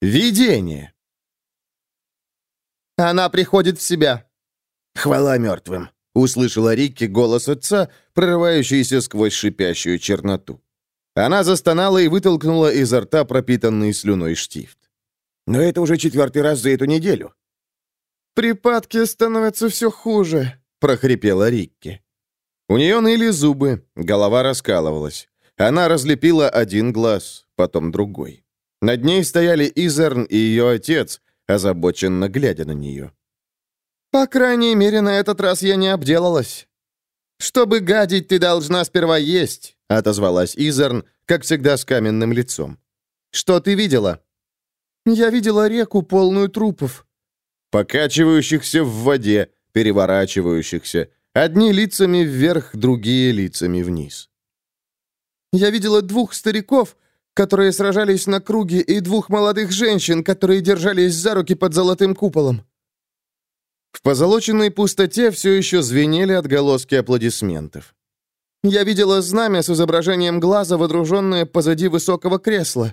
Видение. Она приходит в себя. Хвала мертвым, услышала Рикки голос отца, прорывающийся сквозь шипящую черноту. Она застонала и вытолкнула изо рта пропитанный слюной штифт. Но это уже четвертый раз за эту неделю. «Припадки становятся все хуже», — прохрипела Рикки. У нее ныли зубы, голова раскалывалась. Она разлепила один глаз, потом другой. Над ней стояли Изерн и ее отец, озабоченно глядя на нее. «По крайней мере, на этот раз я не обделалась. Чтобы гадить, ты должна сперва есть», — отозвалась Изерн, как всегда с каменным лицом. «Что ты видела?» «Я видела реку, полную трупов». Покачивающихся в воде, переворачивающихся, Одни лицами вверх, другие лицами вниз. «Я видела двух стариков, которые сражались на круге, и двух молодых женщин, которые держались за руки под золотым куполом». В позолоченной пустоте все еще звенели отголоски аплодисментов. «Я видела знамя с изображением глаза, водруженное позади высокого кресла».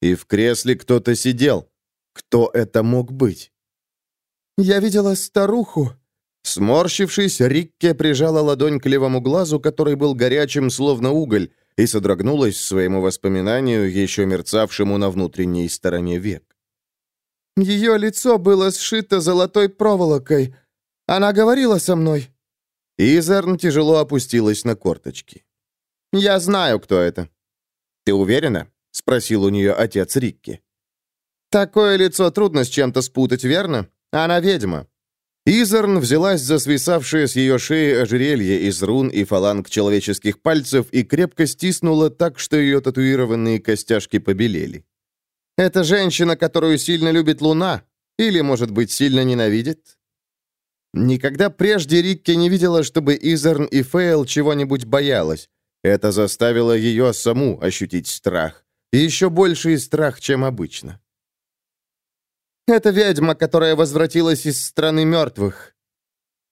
И в кресле кто-то сидел. Кто это мог быть? «Я видела старуху, Сморщившись, Рикке прижала ладонь к левому глазу, который был горячим, словно уголь, и содрогнулась своему воспоминанию, еще мерцавшему на внутренней стороне век. «Ее лицо было сшито золотой проволокой. Она говорила со мной». Изерн тяжело опустилась на корточки. «Я знаю, кто это». «Ты уверена?» — спросил у нее отец Рикки. «Такое лицо трудно с чем-то спутать, верно? Она ведьма. Изерн взялась за свисавшее с ее шеи ожерелье из рун и фаланг человеческих пальцев и крепко стиснула так, что ее татуированные костяшки побелели. «Это женщина, которую сильно любит Луна? Или, может быть, сильно ненавидит?» Никогда прежде Рикки не видела, чтобы Изерн и Фейл чего-нибудь боялась. Это заставило ее саму ощутить страх. И еще больший страх, чем обычно. Это ведьма, которая возвратилась из страны мертвых».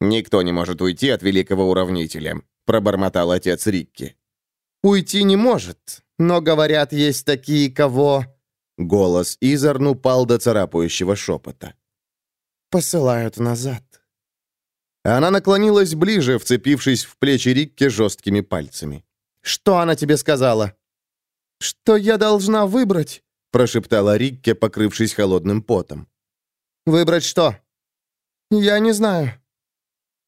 «Никто не может уйти от великого уравнителя», — пробормотал отец Рикки. «Уйти не может, но, говорят, есть такие, кого...» Голос Изарн упал до царапающего шепота. «Посылают назад». Она наклонилась ближе, вцепившись в плечи Рикки жесткими пальцами. «Что она тебе сказала?» «Что я должна выбрать?» Прошептала Рикке, покрывшись холодным потом. «Выбрать что?» «Я не знаю».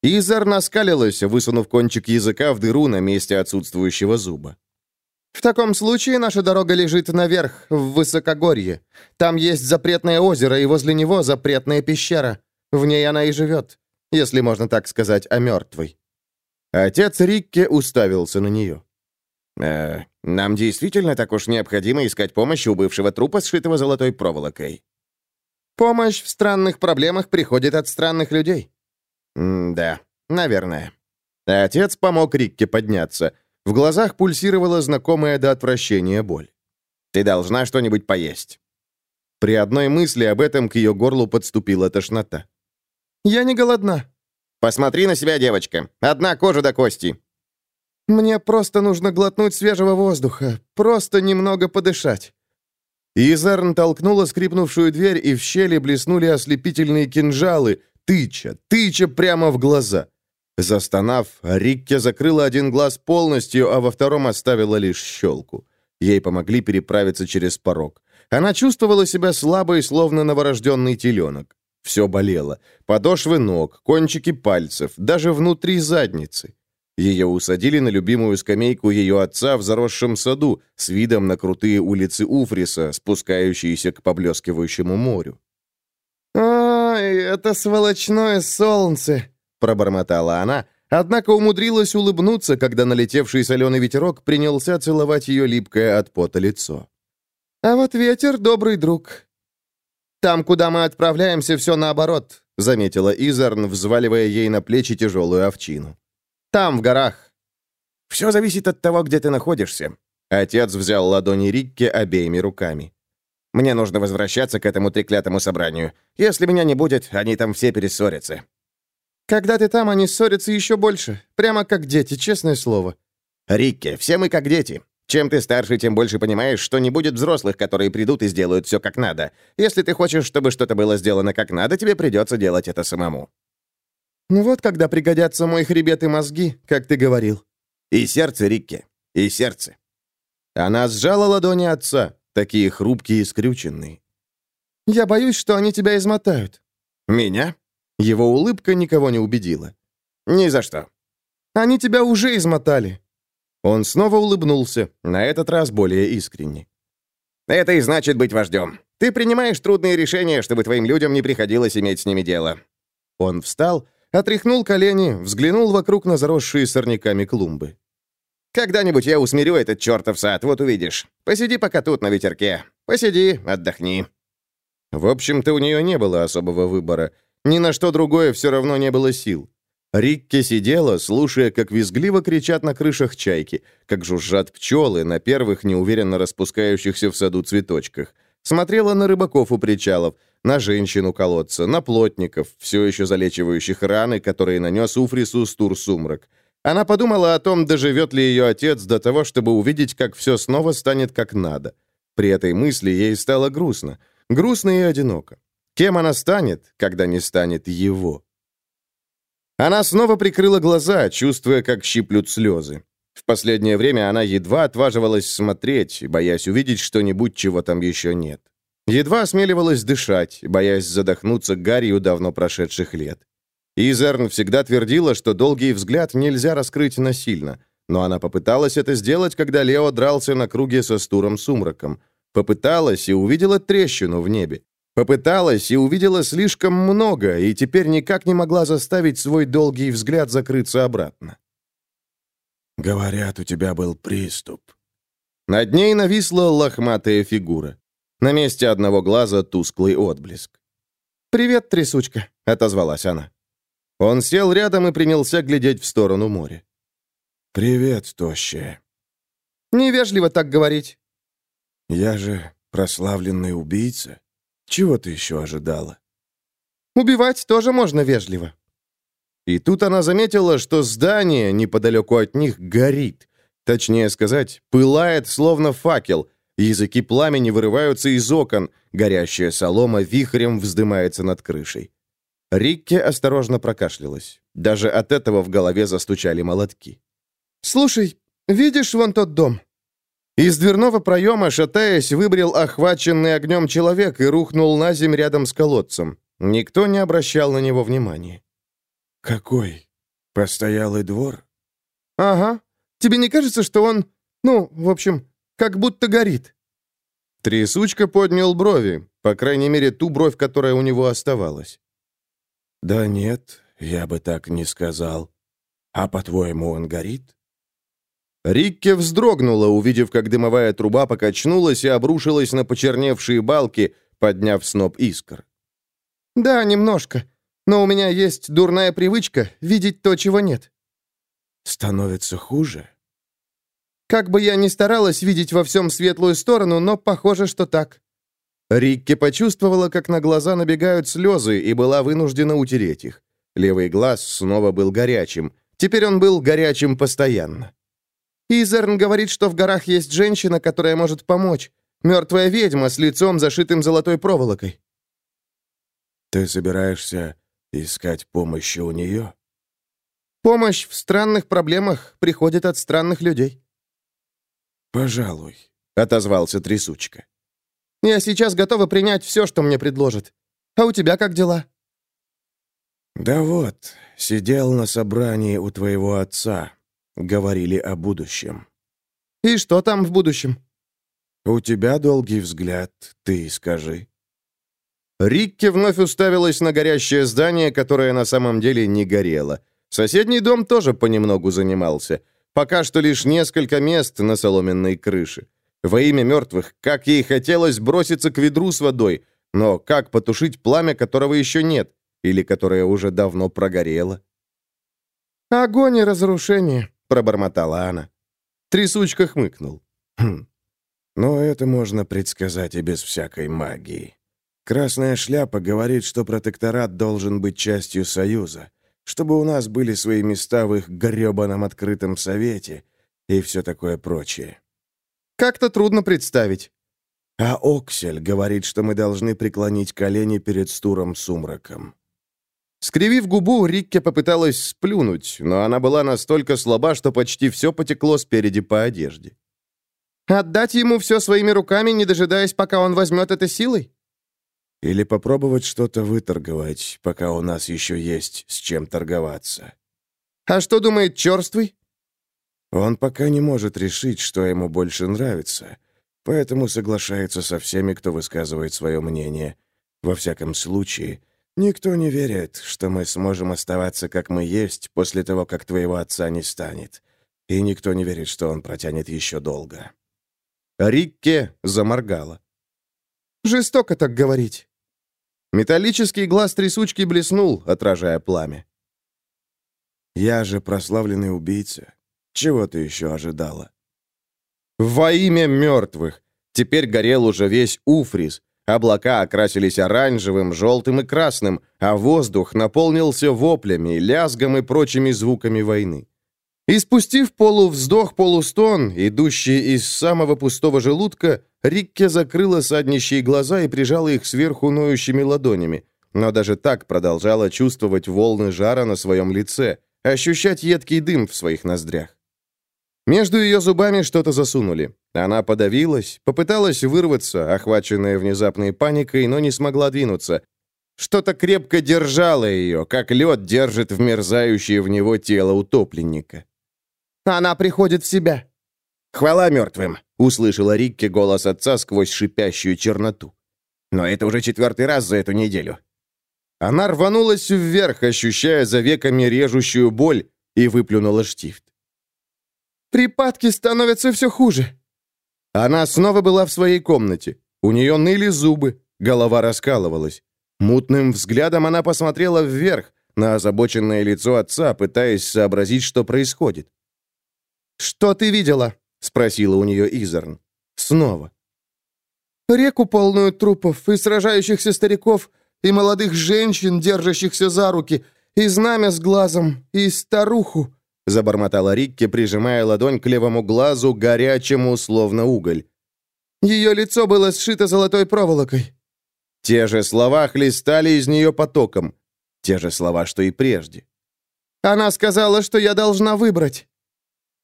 Изар наскалилась, высунув кончик языка в дыру на месте отсутствующего зуба. «В таком случае наша дорога лежит наверх, в высокогорье. Там есть запретное озеро, и возле него запретная пещера. В ней она и живет, если можно так сказать о мертвой». Отец Рикке уставился на нее. «Э, нам действительно так уж необходимо искать помощь у бывшего трупа, сшитого золотой проволокой?» «Помощь в странных проблемах приходит от странных людей». М «Да, наверное». Отец помог Рикке подняться. В глазах пульсировала знакомая до отвращения боль. «Ты должна что-нибудь поесть». При одной мысли об этом к ее горлу подступила тошнота. «Я не голодна». «Посмотри на себя, девочка. Одна кожа до кости. Мне просто нужно глотнуть свежего воздуха, просто немного подышать». Изарн толкнула скрипнувшую дверь, и в щели блеснули ослепительные кинжалы, тыча, тыча прямо в глаза. Застонав, Рикке закрыла один глаз полностью, а во втором оставила лишь щелку. Ей помогли переправиться через порог. Она чувствовала себя слабой, словно новорожденный теленок. Все болело. Подошвы ног, кончики пальцев, даже внутри задницы. Ее усадили на любимую скамейку ее отца в заросшем саду с видом на крутые улицы Уфриса, спускающиеся к поблескивающему морю. «Ой, это сволочное солнце!» — пробормотала она, однако умудрилась улыбнуться, когда налетевший соленый ветерок принялся целовать ее липкое от пота лицо. «А вот ветер — добрый друг». «Там, куда мы отправляемся, все наоборот», — заметила Изарн, взваливая ей на плечи тяжелую овчину. Там, в горах». «Все зависит от того, где ты находишься». Отец взял ладони Рикки обеими руками. «Мне нужно возвращаться к этому треклятому собранию. Если меня не будет, они там все перессорятся». «Когда ты там, они ссорятся еще больше. Прямо как дети, честное слово». «Рикки, все мы как дети. Чем ты старше, тем больше понимаешь, что не будет взрослых, которые придут и сделают все как надо. Если ты хочешь, чтобы что-то было сделано как надо, тебе придется делать это самому». «Ну вот, когда пригодятся мой хребет и мозги, как ты говорил». «И сердце, Рикки, и сердце». Она сжала ладони отца, такие хрупкие и скрюченные. «Я боюсь, что они тебя измотают». «Меня?» Его улыбка никого не убедила. «Ни за что». «Они тебя уже измотали». Он снова улыбнулся, на этот раз более искренне. «Это и значит быть вождем. Ты принимаешь трудные решения, чтобы твоим людям не приходилось иметь с ними дело». Он встал, отряхнул колени, взглянул вокруг на заросшие сорняками клумбы. «Когда-нибудь я усмирю этот чертов сад, вот увидишь. Посиди пока тут на ветерке. Посиди, отдохни». В общем-то, у нее не было особого выбора. Ни на что другое все равно не было сил. Рикки сидела, слушая, как визгливо кричат на крышах чайки, как жужжат пчелы на первых неуверенно распускающихся в саду цветочках. Смотрела на рыбаков у причалов, на женщину колодца, на плотников, все еще залечивающих раны, которые нанес Уфрису Стур Сумрак. Она подумала о том, доживет ли ее отец до того, чтобы увидеть, как все снова станет как надо. При этой мысли ей стало грустно. Грустно и одиноко. Кем она станет, когда не станет его? Она снова прикрыла глаза, чувствуя, как щиплют слезы. В последнее время она едва отваживалась смотреть, боясь увидеть что-нибудь, чего там еще нет. Едва осмеливалась дышать, боясь задохнуться гарью давно прошедших лет. Изерн всегда твердила, что долгий взгляд нельзя раскрыть насильно, но она попыталась это сделать, когда Лео дрался на круге со Стуром Сумраком. Попыталась и увидела трещину в небе. Попыталась и увидела слишком много, и теперь никак не могла заставить свой долгий взгляд закрыться обратно. «Говорят, у тебя был приступ». Над ней нависла лохматая фигура. На месте одного глаза тусклый отблеск. «Привет, трясучка», — отозвалась она. Он сел рядом и принялся глядеть в сторону моря. «Привет, тощая». «Невежливо так говорить». «Я же прославленный убийца». Чего ты еще ожидала? Убивать тоже можно вежливо. И тут она заметила, что здание неподалеку от них горит. Точнее сказать, пылает, словно факел. Языки пламени вырываются из окон. Горящая солома вихрем вздымается над крышей. Рикке осторожно прокашлялась. Даже от этого в голове застучали молотки. «Слушай, видишь вон тот дом?» Из дверного проема, шатаясь, выбрел охваченный огнем человек и рухнул на земь рядом с колодцем. Никто не обращал на него внимания. «Какой? Постоялый двор?» «Ага. Тебе не кажется, что он, ну, в общем, как будто горит?» Трясучка поднял брови, по крайней мере, ту бровь, которая у него оставалась. «Да нет, я бы так не сказал. А по-твоему, он горит?» Рикке вздрогнула, увидев, как дымовая труба покачнулась и обрушилась на почерневшие балки, подняв сноп искр. «Да, немножко. Но у меня есть дурная привычка видеть то, чего нет». «Становится хуже?» «Как бы я ни старалась видеть во всем светлую сторону, но похоже, что так». Рикке почувствовала, как на глаза набегают слезы, и была вынуждена утереть их. Левый глаз снова был горячим. Теперь он был горячим постоянно. Изерн говорит, что в горах есть женщина, которая может помочь. Мертвая ведьма с лицом, зашитым золотой проволокой. Ты собираешься искать помощи у нее? Помощь в странных проблемах приходит от странных людей. Пожалуй, отозвался трясучка. Я сейчас готова принять все, что мне предложат. А у тебя как дела? Да вот, сидел на собрании у твоего отца, Говорили о будущем. И что там в будущем? У тебя долгий взгляд, ты скажи. Рикки вновь уставилась на горящее здание, которое на самом деле не горело. Соседний дом тоже понемногу занимался. Пока что лишь несколько мест на соломенной крыше. Во имя мертвых, как ей хотелось броситься к ведру с водой, но как потушить пламя, которого еще нет, или которое уже давно прогорело? Огонь и разрушение пробормотала она. Трясучка хмыкнул. «Хм. Но это можно предсказать и без всякой магии. Красная шляпа говорит, что протекторат должен быть частью Союза, чтобы у нас были свои места в их грёбаном открытом совете и все такое прочее. Как-то трудно представить». «А Оксель говорит, что мы должны преклонить колени перед Стуром Сумраком». Скривив губу, Рикке попыталась сплюнуть, но она была настолько слаба, что почти все потекло спереди по одежде. «Отдать ему все своими руками, не дожидаясь, пока он возьмет это силой?» «Или попробовать что-то выторговать, пока у нас еще есть с чем торговаться». «А что думает Черствый?» «Он пока не может решить, что ему больше нравится, поэтому соглашается со всеми, кто высказывает свое мнение. Во всяком случае...» Никто не верит, что мы сможем оставаться, как мы есть, после того, как твоего отца не станет. И никто не верит, что он протянет еще долго». Рикке заморгала. «Жестоко так говорить». Металлический глаз трясучки блеснул, отражая пламя. «Я же прославленный убийца. Чего ты еще ожидала?» «Во имя мертвых!» Теперь горел уже весь Уфрис, Облака окрасились оранжевым, желтым и красным, а воздух наполнился воплями, лязгом и прочими звуками войны. И спустив полувздох-полустон, идущий из самого пустого желудка, Рикке закрыла саднищие глаза и прижала их сверху ноющими ладонями, но даже так продолжала чувствовать волны жара на своем лице, ощущать едкий дым в своих ноздрях. Между ее зубами что-то засунули. Она подавилась, попыталась вырваться, охваченная внезапной паникой, но не смогла двинуться. Что-то крепко держало ее, как лед держит вмерзающее в него тело утопленника. «Она приходит в себя». «Хвала мертвым!» — услышала Рикки голос отца сквозь шипящую черноту. «Но это уже четвертый раз за эту неделю». Она рванулась вверх, ощущая за веками режущую боль, и выплюнула штифт. Припадки становятся все хуже». Она снова была в своей комнате. У нее ныли зубы, голова раскалывалась. Мутным взглядом она посмотрела вверх, на озабоченное лицо отца, пытаясь сообразить, что происходит. «Что ты видела?» — спросила у нее Изерн. Снова. «Реку, полную трупов и сражающихся стариков, и молодых женщин, держащихся за руки, и знамя с глазом, и старуху, — забормотала Рикки, прижимая ладонь к левому глазу, горячему, словно уголь. «Ее лицо было сшито золотой проволокой». Те же слова хлестали из нее потоком. Те же слова, что и прежде. «Она сказала, что я должна выбрать».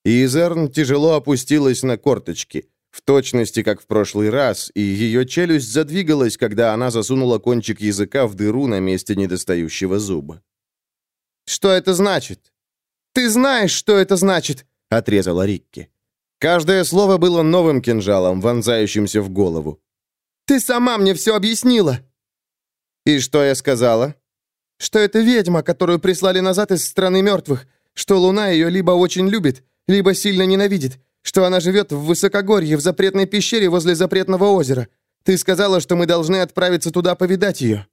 Изерн тяжело опустилась на корточки, в точности, как в прошлый раз, и ее челюсть задвигалась, когда она засунула кончик языка в дыру на месте недостающего зуба. «Что это значит?» «Ты знаешь, что это значит!» — отрезала Рикки. Каждое слово было новым кинжалом, вонзающимся в голову. «Ты сама мне все объяснила!» «И что я сказала?» «Что это ведьма, которую прислали назад из страны мертвых, что луна ее либо очень любит, либо сильно ненавидит, что она живет в высокогорье, в запретной пещере возле запретного озера. Ты сказала, что мы должны отправиться туда повидать ее».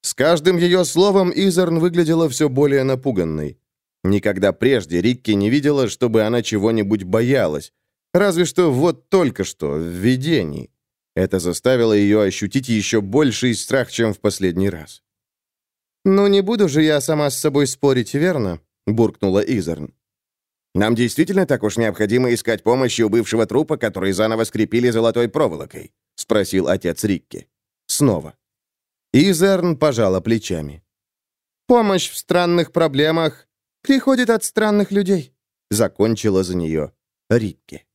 С каждым ее словом Изерн выглядела все более напуганной. Никогда прежде Рикки не видела, чтобы она чего-нибудь боялась. Разве что вот только что, в видении. Это заставило ее ощутить еще больший страх, чем в последний раз. «Ну, не буду же я сама с собой спорить, верно?» — буркнула Изерн. «Нам действительно так уж необходимо искать помощи у бывшего трупа, который заново скрепили золотой проволокой?» — спросил отец Рикки. Снова. Изерн пожала плечами. «Помощь в странных проблемах приходит от странных людей», — закончила за нее Рикки.